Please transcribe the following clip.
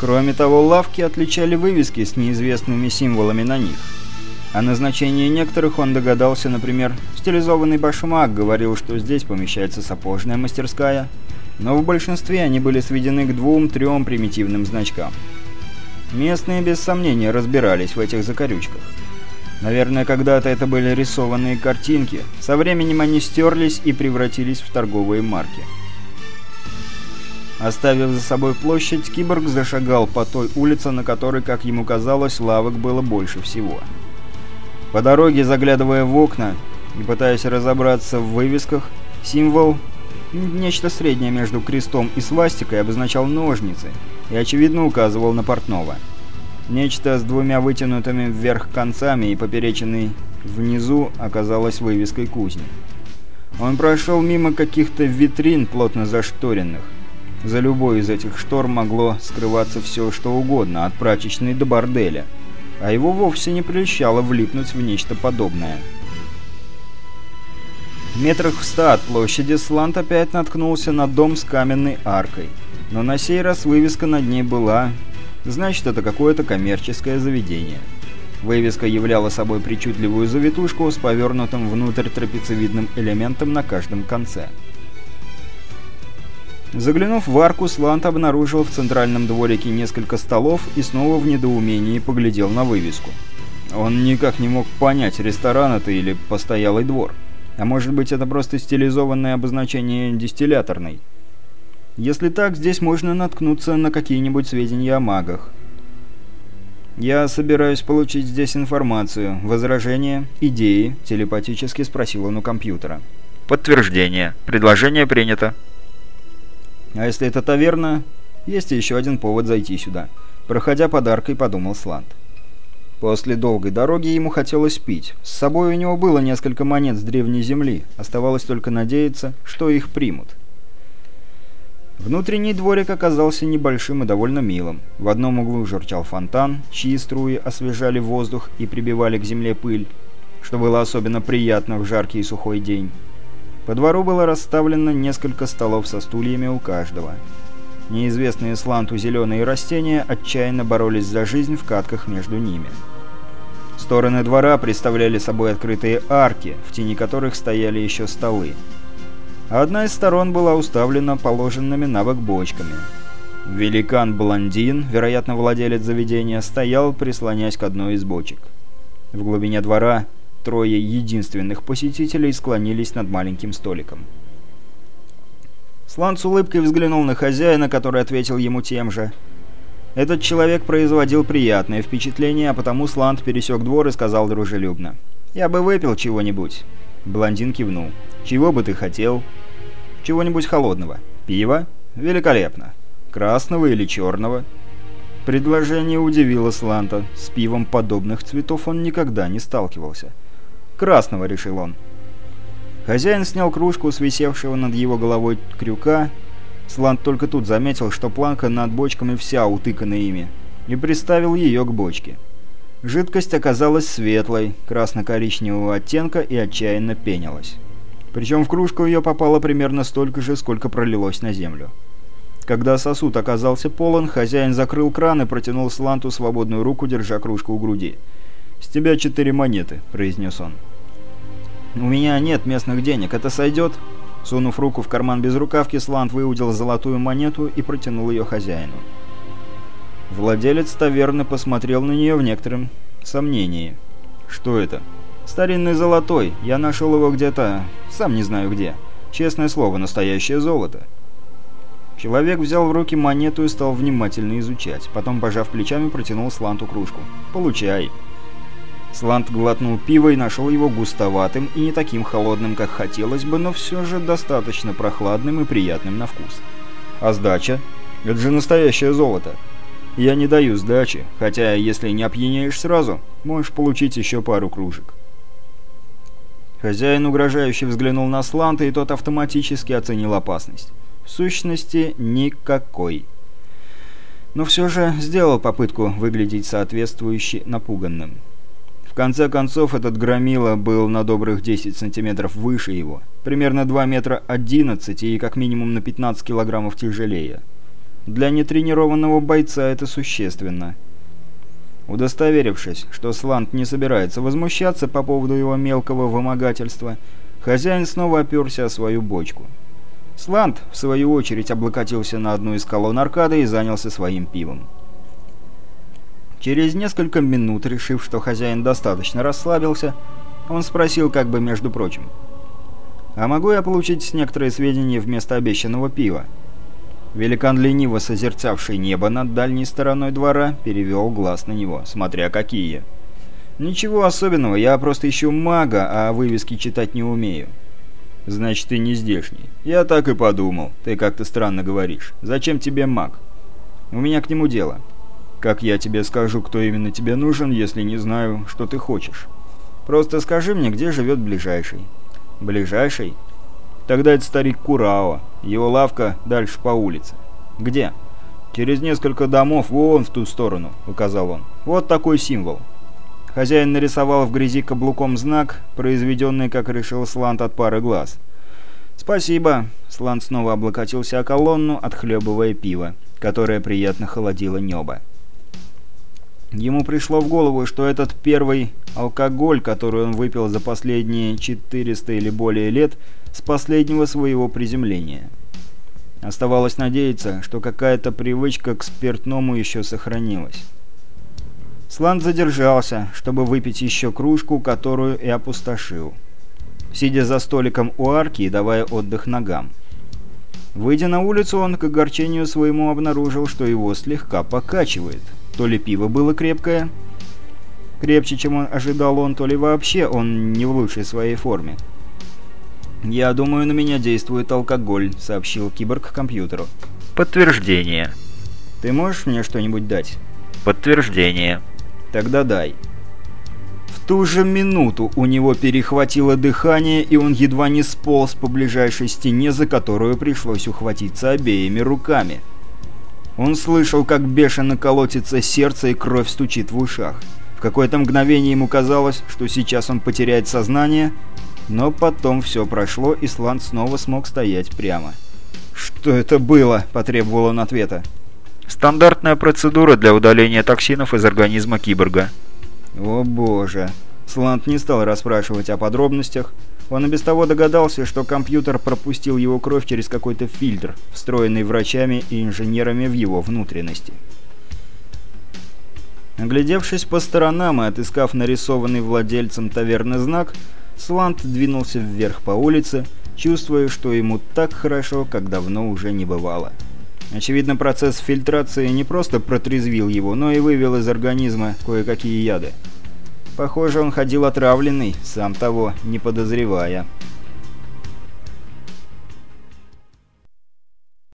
Кроме того, лавки отличали вывески с неизвестными символами на них. О назначении некоторых он догадался, например, стилизованный башмак говорил, что здесь помещается сапожная мастерская, но в большинстве они были сведены к двум-трем примитивным значкам. Местные без сомнения разбирались в этих закорючках. Наверное, когда-то это были рисованные картинки, со временем они стерлись и превратились в торговые марки. Оставив за собой площадь, киборг зашагал по той улице, на которой, как ему казалось, лавок было больше всего. По дороге, заглядывая в окна и пытаясь разобраться в вывесках, символ, нечто среднее между крестом и свастикой, обозначал ножницы и, очевидно, указывал на портного. Нечто с двумя вытянутыми вверх концами и поперечиной внизу оказалось вывеской кузни. Он прошел мимо каких-то витрин, плотно зашторенных. За любой из этих штор могло скрываться все, что угодно, от прачечной до борделя. А его вовсе не прельщало влипнуть в нечто подобное. Метрах в ста от площади Слант опять наткнулся на дом с каменной аркой. Но на сей раз вывеска над ней была... Значит, это какое-то коммерческое заведение. Вывеска являла собой причудливую завитушку с повернутым внутрь трапециевидным элементом на каждом конце. Заглянув в арку, Слант обнаружил в центральном дворике несколько столов и снова в недоумении поглядел на вывеску. Он никак не мог понять, ресторан это или постоялый двор. А может быть это просто стилизованное обозначение дистилляторной. Если так, здесь можно наткнуться на какие-нибудь сведения о магах. «Я собираюсь получить здесь информацию. Возражения? Идеи?» – телепатически спросил он у компьютера. «Подтверждение. Предложение принято». А если это таверна, есть еще один повод зайти сюда. Проходя подаркой, подумал Сланд. После долгой дороги ему хотелось пить. С собой у него было несколько монет с древней земли. Оставалось только надеяться, что их примут. Внутренний дворик оказался небольшим и довольно милым. В одном углу журчал фонтан, чьи струи освежали воздух и прибивали к земле пыль, что было особенно приятно в жаркий и сухой день. По двору было расставлено несколько столов со стульями у каждого. Неизвестные сланту зеленые растения отчаянно боролись за жизнь в катках между ними. Стороны двора представляли собой открытые арки, в тени которых стояли еще столы. одна из сторон была уставлена положенными на бок бочками. Великан-блондин, вероятно владелец заведения, стоял, прислонясь к одной из бочек. В глубине двора Трое единственных посетителей склонились над маленьким столиком. Слан с улыбкой взглянул на хозяина, который ответил ему тем же. Этот человек производил приятное впечатление, а потому Сланд пересек двор и сказал дружелюбно. «Я бы выпил чего-нибудь». Блондин кивнул. «Чего бы ты хотел?» «Чего-нибудь холодного. Пиво? Великолепно. Красного или черного?» Предложение удивило Сланта. С пивом подобных цветов он никогда не сталкивался. «Красного», — решил он. Хозяин снял кружку с висевшего над его головой крюка. Сланд только тут заметил, что планка над бочками вся утыкана ими, и приставил ее к бочке. Жидкость оказалась светлой, красно-коричневого оттенка и отчаянно пенилась. Причем в кружку ее попало примерно столько же, сколько пролилось на землю. Когда сосуд оказался полон, хозяин закрыл кран и протянул Сланту свободную руку, держа кружку у груди. «С тебя четыре монеты», — произнес он. «У меня нет местных денег, это сойдет?» Сунув руку в карман без рукавки, Сланд выудил золотую монету и протянул ее хозяину. Владелец таверны посмотрел на нее в некотором сомнении. «Что это?» «Старинный золотой. Я нашел его где-то... сам не знаю где. Честное слово, настоящее золото». Человек взял в руки монету и стал внимательно изучать. Потом, пожав плечами, протянул Сланту кружку. «Получай». Слант глотнул пиво и нашел его густоватым и не таким холодным, как хотелось бы, но все же достаточно прохладным и приятным на вкус. А сдача? Это же настоящее золото. Я не даю сдачи, хотя если не опьянеешь сразу, можешь получить еще пару кружек. Хозяин угрожающе взглянул на Сланта, и тот автоматически оценил опасность. В сущности, никакой. Но все же сделал попытку выглядеть соответствующе напуганным конце концов, этот громила был на добрых 10 сантиметров выше его, примерно 2 метра 11 и как минимум на 15 килограммов тяжелее. Для нетренированного бойца это существенно. Удостоверившись, что Слант не собирается возмущаться по поводу его мелкого вымогательства, хозяин снова оперся о свою бочку. Слант, в свою очередь, облокотился на одну из колонн аркады и занялся своим пивом. Через несколько минут, решив, что хозяин достаточно расслабился, он спросил как бы между прочим. «А могу я получить некоторые сведения вместо обещанного пива?» Великан, лениво созерцавший небо над дальней стороной двора, перевел глаз на него, смотря какие. «Ничего особенного, я просто ищу мага, а вывески читать не умею». «Значит, ты не здешний». «Я так и подумал. Ты как-то странно говоришь. Зачем тебе маг?» «У меня к нему дело». «Как я тебе скажу, кто именно тебе нужен, если не знаю, что ты хочешь?» «Просто скажи мне, где живет ближайший». «Ближайший?» Тогда это старик Курао. Его лавка дальше по улице. Где? Через несколько домов вон в ту сторону, указал он. Вот такой символ. Хозяин нарисовал в грязи каблуком знак, произведенный, как решил Слант, от пары глаз. «Спасибо!» Слант снова облокотился о колонну, отхлебывая пиво, которое приятно холодило небо. Ему пришло в голову, что этот первый алкоголь, который он выпил за последние 400 или более лет, с последнего своего приземления. Оставалось надеяться, что какая-то привычка к спиртному еще сохранилась. Сланд задержался, чтобы выпить еще кружку, которую и опустошил. Сидя за столиком у арки и давая отдых ногам. Выйдя на улицу, он к огорчению своему обнаружил, что его слегка покачивает – то ли пиво было крепкое, крепче, чем он ожидал он, то ли вообще он не в лучшей своей форме. «Я думаю, на меня действует алкоголь», — сообщил киборг компьютеру. «Подтверждение». «Ты можешь мне что-нибудь дать?» «Подтверждение». «Тогда дай». В ту же минуту у него перехватило дыхание, и он едва не сполз по ближайшей стене, за которую пришлось ухватиться обеими руками. Он слышал, как бешено колотится сердце и кровь стучит в ушах. В какое-то мгновение ему казалось, что сейчас он потеряет сознание, но потом все прошло, и Сланд снова смог стоять прямо. «Что это было?» – потребовал он ответа. «Стандартная процедура для удаления токсинов из организма киборга». «О боже!» Сланд не стал расспрашивать о подробностях, он и без того догадался, что компьютер пропустил его кровь через какой-то фильтр, встроенный врачами и инженерами в его внутренности. Оглядевшись по сторонам и отыскав нарисованный владельцем таверны знак, Сланд двинулся вверх по улице, чувствуя, что ему так хорошо, как давно уже не бывало. Очевидно, процесс фильтрации не просто протрезвил его, но и вывел из организма кое-какие яды. Похоже, он ходил отравленный, сам того не подозревая.